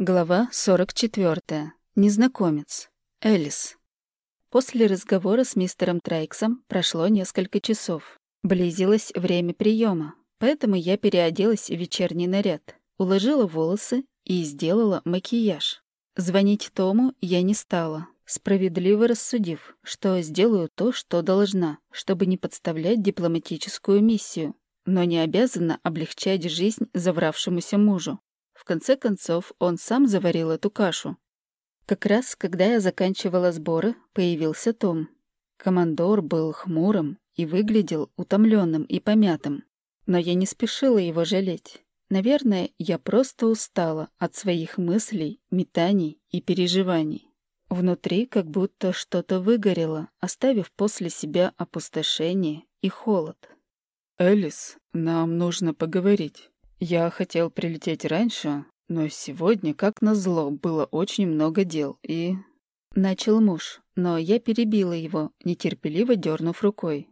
Глава 44. Незнакомец. Элис. После разговора с мистером Трайксом прошло несколько часов. Близилось время приема, поэтому я переоделась в вечерний наряд, уложила волосы и сделала макияж. Звонить Тому я не стала, справедливо рассудив, что сделаю то, что должна, чтобы не подставлять дипломатическую миссию, но не обязана облегчать жизнь завравшемуся мужу. В конце концов, он сам заварил эту кашу. Как раз, когда я заканчивала сборы, появился Том. Командор был хмурым и выглядел утомленным и помятым. Но я не спешила его жалеть. Наверное, я просто устала от своих мыслей, метаний и переживаний. Внутри как будто что-то выгорело, оставив после себя опустошение и холод. «Элис, нам нужно поговорить». Я хотел прилететь раньше, но сегодня, как назло, было очень много дел, и... Начал муж, но я перебила его, нетерпеливо дернув рукой.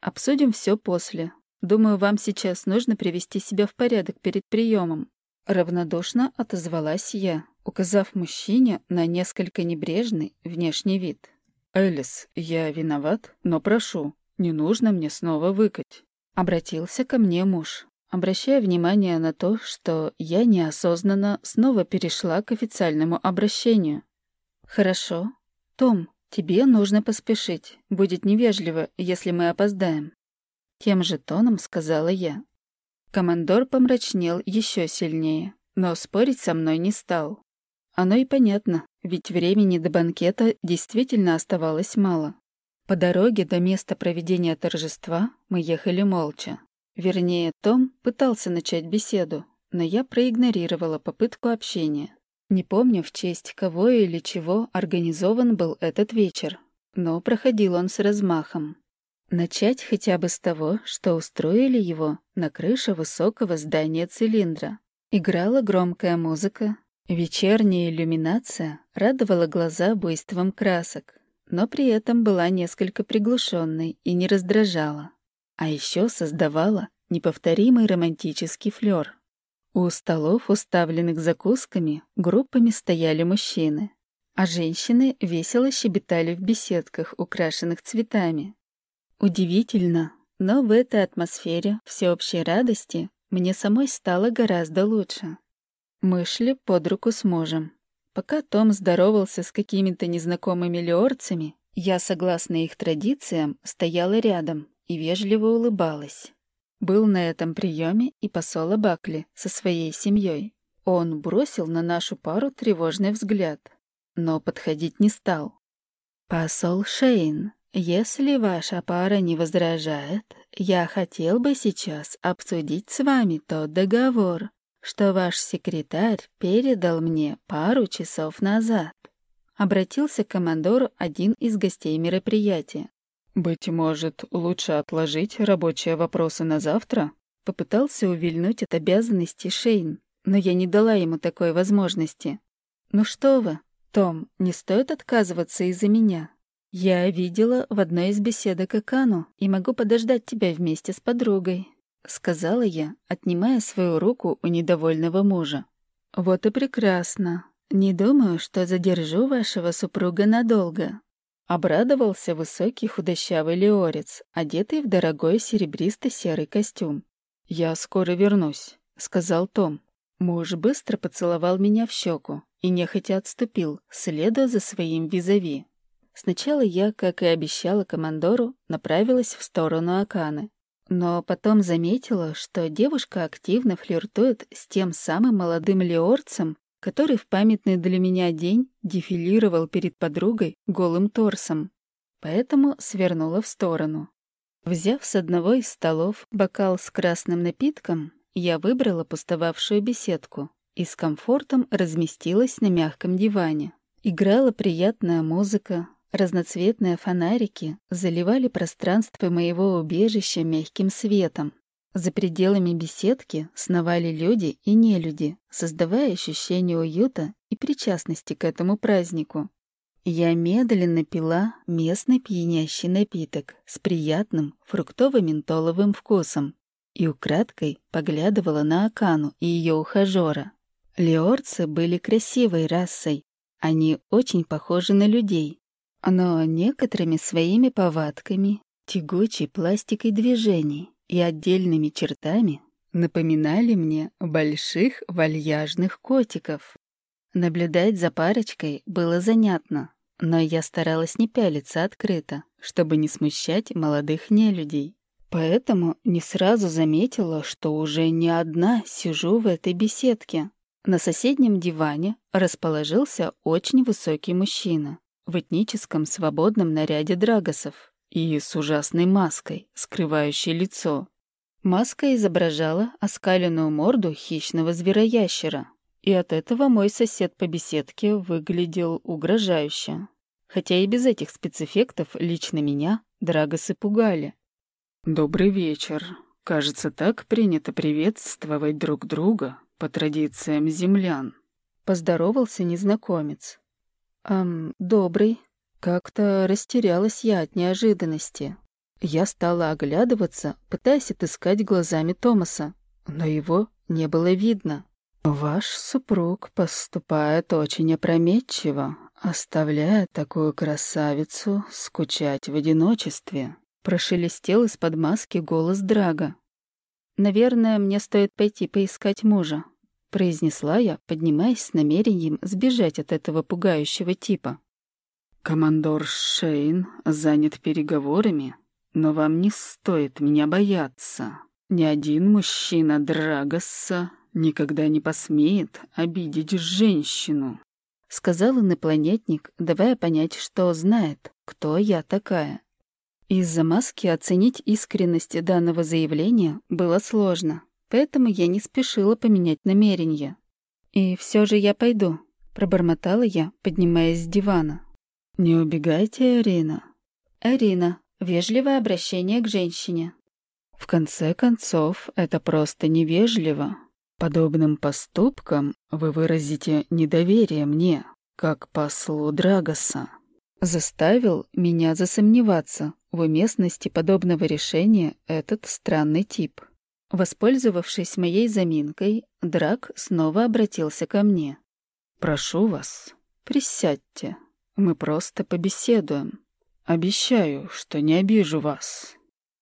Обсудим все после. Думаю, вам сейчас нужно привести себя в порядок перед приемом. Равнодушно отозвалась я, указав мужчине на несколько небрежный внешний вид. «Элис, я виноват, но прошу, не нужно мне снова выкать». Обратился ко мне муж обращая внимание на то, что я неосознанно снова перешла к официальному обращению. «Хорошо. Том, тебе нужно поспешить. Будет невежливо, если мы опоздаем». Тем же тоном сказала я. Командор помрачнел еще сильнее, но спорить со мной не стал. Оно и понятно, ведь времени до банкета действительно оставалось мало. По дороге до места проведения торжества мы ехали молча. Вернее, Том пытался начать беседу, но я проигнорировала попытку общения. Не помню, в честь кого или чего организован был этот вечер, но проходил он с размахом. Начать хотя бы с того, что устроили его на крыше высокого здания цилиндра. Играла громкая музыка, вечерняя иллюминация радовала глаза буйством красок, но при этом была несколько приглушенной и не раздражала а еще создавала неповторимый романтический флёр. У столов, уставленных закусками, группами стояли мужчины, а женщины весело щебетали в беседках, украшенных цветами. Удивительно, но в этой атмосфере всеобщей радости мне самой стало гораздо лучше. Мы шли под руку с мужем. Пока Том здоровался с какими-то незнакомыми леорцами, я, согласно их традициям, стояла рядом, и вежливо улыбалась. Был на этом приеме и посол Бакли со своей семьей. Он бросил на нашу пару тревожный взгляд, но подходить не стал. «Посол Шейн, если ваша пара не возражает, я хотел бы сейчас обсудить с вами тот договор, что ваш секретарь передал мне пару часов назад». Обратился к командору один из гостей мероприятия. «Быть может, лучше отложить рабочие вопросы на завтра?» Попытался увильнуть от обязанностей Шейн, но я не дала ему такой возможности. «Ну что вы, Том, не стоит отказываться из-за меня. Я видела в одной из беседок Акану и могу подождать тебя вместе с подругой», — сказала я, отнимая свою руку у недовольного мужа. «Вот и прекрасно. Не думаю, что задержу вашего супруга надолго. Обрадовался высокий худощавый леорец, одетый в дорогой серебристо-серый костюм. «Я скоро вернусь», — сказал Том. Муж быстро поцеловал меня в щеку и нехотя отступил, следуя за своим визави. Сначала я, как и обещала командору, направилась в сторону Аканы. Но потом заметила, что девушка активно флиртует с тем самым молодым леорцем, который в памятный для меня день дефилировал перед подругой голым торсом. Поэтому свернула в сторону. Взяв с одного из столов бокал с красным напитком, я выбрала пустовавшую беседку и с комфортом разместилась на мягком диване. Играла приятная музыка, разноцветные фонарики заливали пространство моего убежища мягким светом, за пределами беседки сновали люди и нелюди, создавая ощущение уюта и причастности к этому празднику. Я медленно пила местный пьянящий напиток с приятным фруктово-ментоловым вкусом и украдкой поглядывала на Акану и ее ухажера. Леорцы были красивой расой. Они очень похожи на людей, но некоторыми своими повадками, тягучей пластикой движений и отдельными чертами напоминали мне больших вальяжных котиков. Наблюдать за парочкой было занятно, но я старалась не пялиться открыто, чтобы не смущать молодых нелюдей. Поэтому не сразу заметила, что уже не одна сижу в этой беседке. На соседнем диване расположился очень высокий мужчина в этническом свободном наряде драгосов и с ужасной маской, скрывающей лицо. Маска изображала оскаленную морду хищного звероящера, и от этого мой сосед по беседке выглядел угрожающе. Хотя и без этих спецэффектов лично меня драгосы пугали. «Добрый вечер. Кажется, так принято приветствовать друг друга по традициям землян», — поздоровался незнакомец. «Эм, добрый». Как-то растерялась я от неожиданности. Я стала оглядываться, пытаясь отыскать глазами Томаса, но его не было видно. «Ваш супруг поступает очень опрометчиво, оставляя такую красавицу скучать в одиночестве», прошелестел из-под маски голос Драга. «Наверное, мне стоит пойти поискать мужа», произнесла я, поднимаясь с намерением сбежать от этого пугающего типа. «Командор Шейн занят переговорами, но вам не стоит меня бояться. Ни один мужчина Драгоса никогда не посмеет обидеть женщину», — сказал инопланетник, давая понять, что знает, кто я такая. Из-за маски оценить искренность данного заявления было сложно, поэтому я не спешила поменять намерение. «И все же я пойду», — пробормотала я, поднимаясь с дивана. «Не убегайте, Арина». «Арина, вежливое обращение к женщине». «В конце концов, это просто невежливо», Подобным поступком вы выразите недоверие мне, как послу Драгоса. Заставил меня засомневаться в уместности подобного решения этот странный тип. Воспользовавшись моей заминкой, Драг снова обратился ко мне. «Прошу вас, присядьте. Мы просто побеседуем. Обещаю, что не обижу вас».